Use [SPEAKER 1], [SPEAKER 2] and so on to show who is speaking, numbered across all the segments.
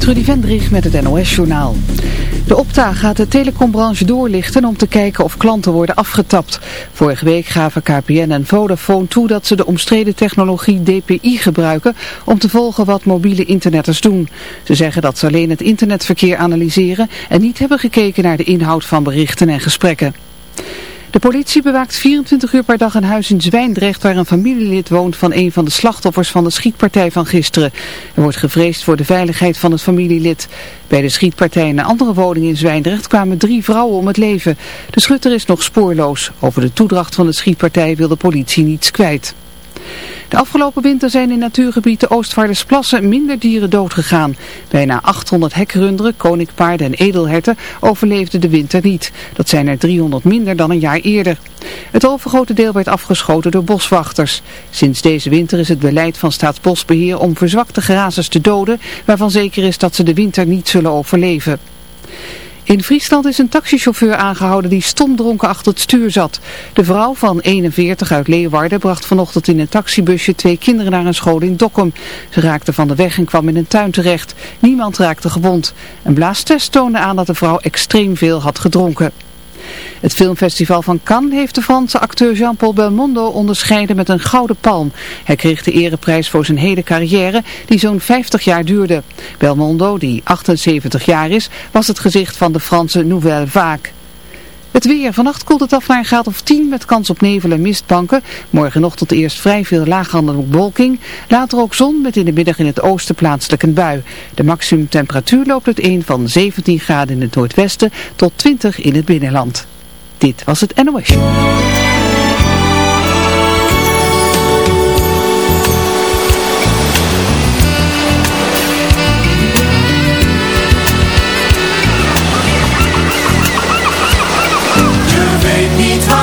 [SPEAKER 1] Trudy Vendrich met het NOS-journaal. De Opta gaat de telecombranche doorlichten om te kijken of klanten worden afgetapt. Vorige week gaven KPN en Vodafone toe dat ze de omstreden technologie DPI gebruiken om te volgen wat mobiele internetters doen. Ze zeggen dat ze alleen het internetverkeer analyseren en niet hebben gekeken naar de inhoud van berichten en gesprekken. De politie bewaakt 24 uur per dag een huis in Zwijndrecht waar een familielid woont van een van de slachtoffers van de schietpartij van gisteren. Er wordt gevreesd voor de veiligheid van het familielid. Bij de schietpartij in een andere woning in Zwijndrecht kwamen drie vrouwen om het leven. De schutter is nog spoorloos. Over de toedracht van de schietpartij wil de politie niets kwijt. De afgelopen winter zijn in natuurgebied de Oostvaardersplassen minder dieren doodgegaan. Bijna 800 hekrunderen, koninkpaarden en edelherten overleefden de winter niet. Dat zijn er 300 minder dan een jaar eerder. Het overgrote deel werd afgeschoten door boswachters. Sinds deze winter is het beleid van Staatsbosbeheer om verzwakte grazers te doden, waarvan zeker is dat ze de winter niet zullen overleven. In Friesland is een taxichauffeur aangehouden die stomdronken achter het stuur zat. De vrouw van 41 uit Leeuwarden bracht vanochtend in een taxibusje twee kinderen naar een school in Dokkum. Ze raakte van de weg en kwam in een tuin terecht. Niemand raakte gewond. Een blaastest toonde aan dat de vrouw extreem veel had gedronken. Het filmfestival van Cannes heeft de Franse acteur Jean-Paul Belmondo onderscheiden met een gouden palm. Hij kreeg de ereprijs voor zijn hele carrière die zo'n 50 jaar duurde. Belmondo, die 78 jaar is, was het gezicht van de Franse Nouvelle Vague. Het weer. Vannacht koelt het af naar een graad of 10 met kans op nevel en mistbanken. Morgenochtend eerst vrij veel laaghandelde bewolking. Later ook zon met in de middag in het oosten plaatselijk een bui. De maximumtemperatuur loopt uiteen van 17 graden in het noordwesten tot 20 in het binnenland. Dit was het NOS.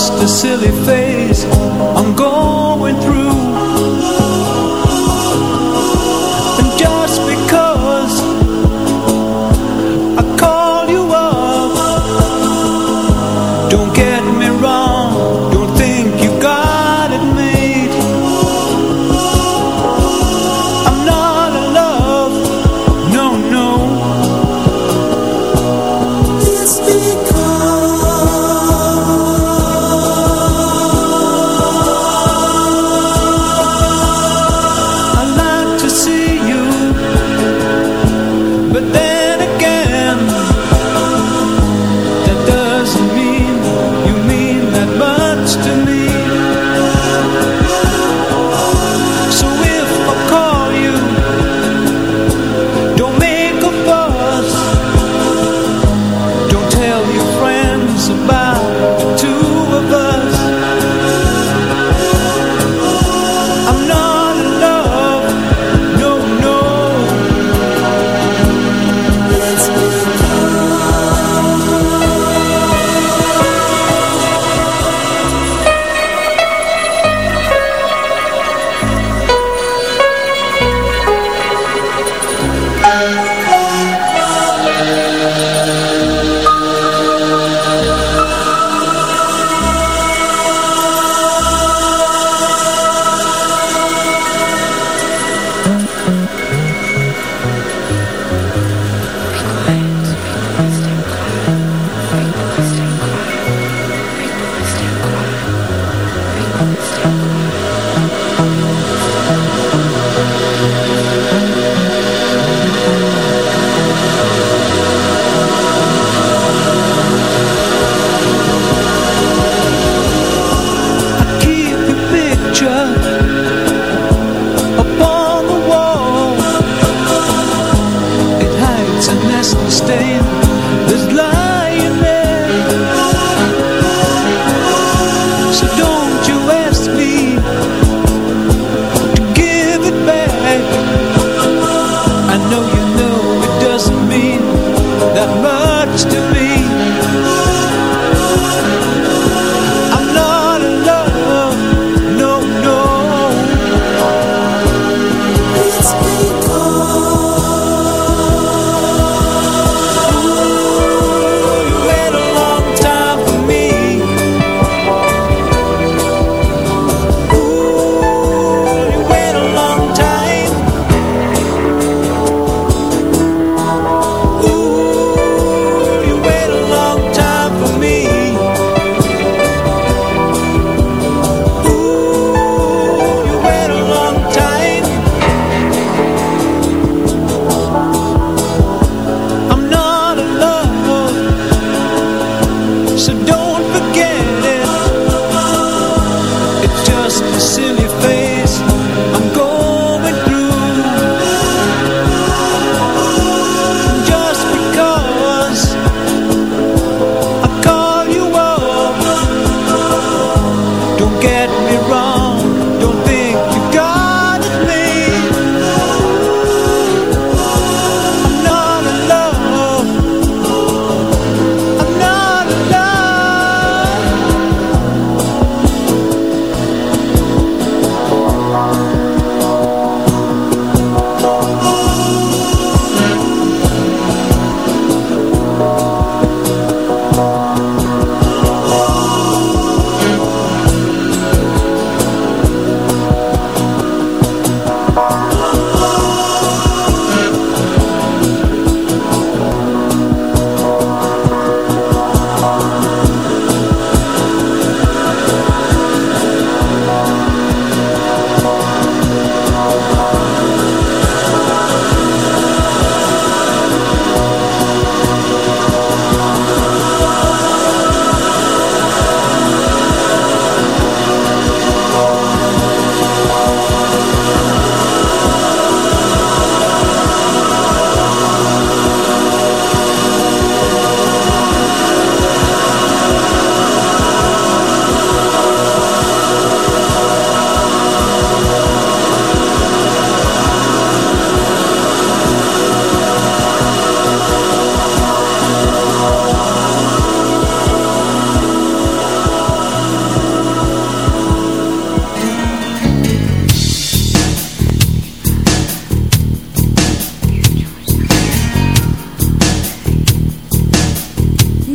[SPEAKER 2] just a
[SPEAKER 3] silly face.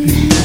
[SPEAKER 3] Peace.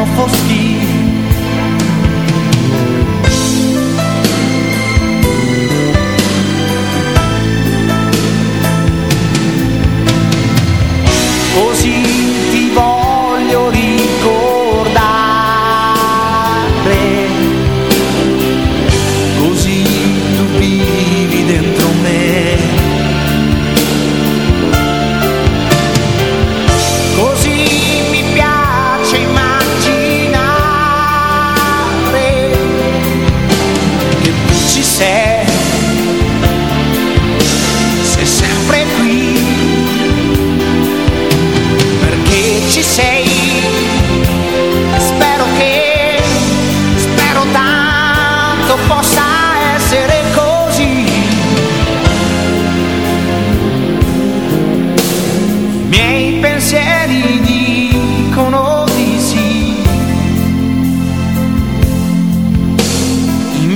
[SPEAKER 3] offoschi Così oh,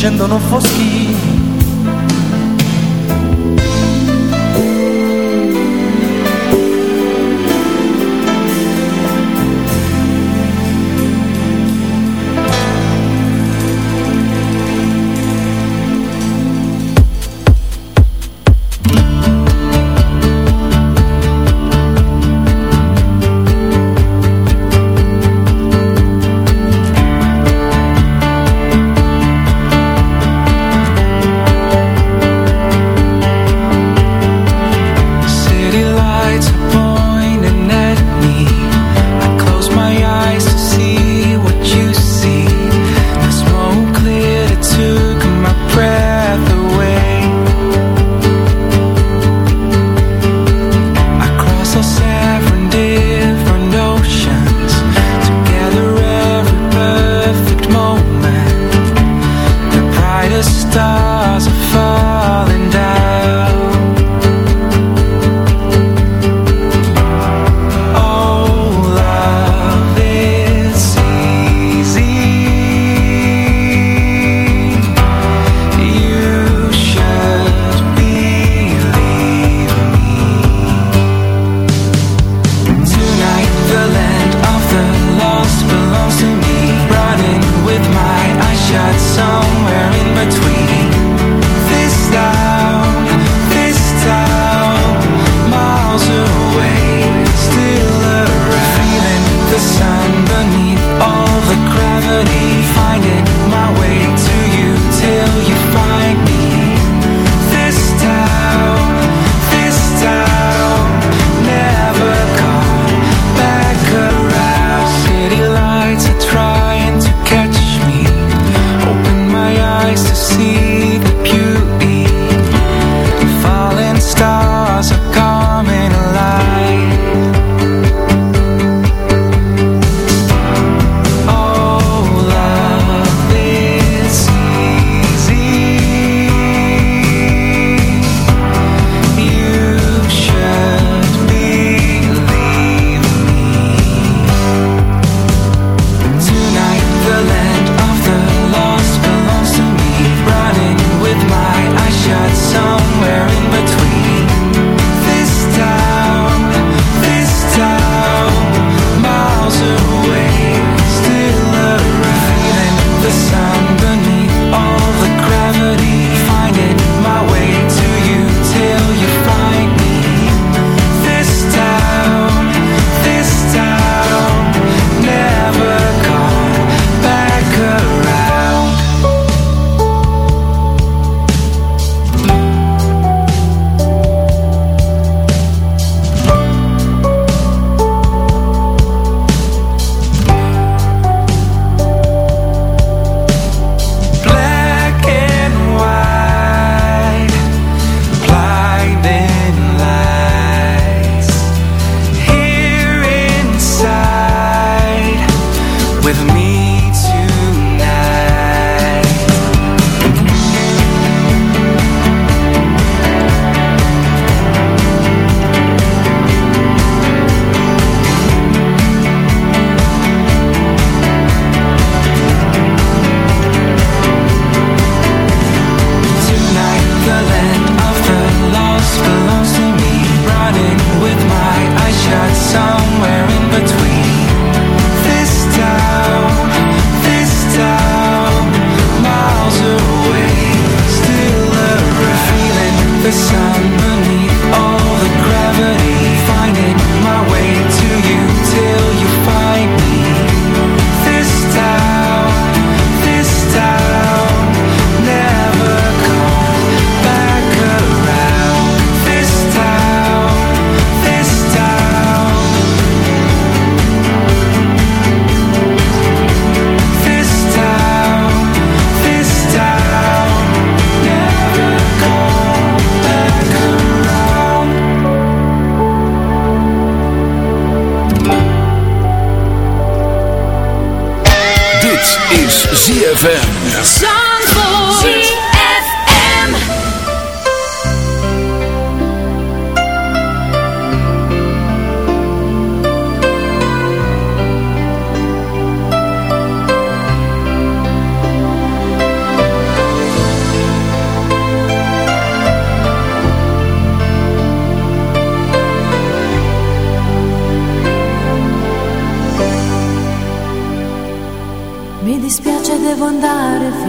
[SPEAKER 3] scendono foschi.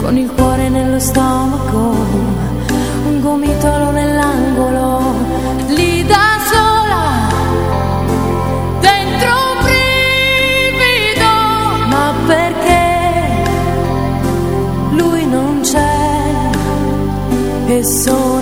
[SPEAKER 2] con il cuore nello stomaco, un gomitolo nell'angolo, lì da sola, dentro un ma perché lui non c'è? E sono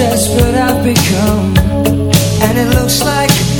[SPEAKER 4] desperate I've become. And it looks like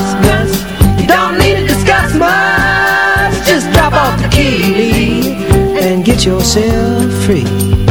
[SPEAKER 4] key And get yourself free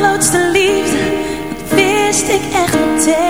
[SPEAKER 2] Allergrootste liefde, dat wist ik echt meteen.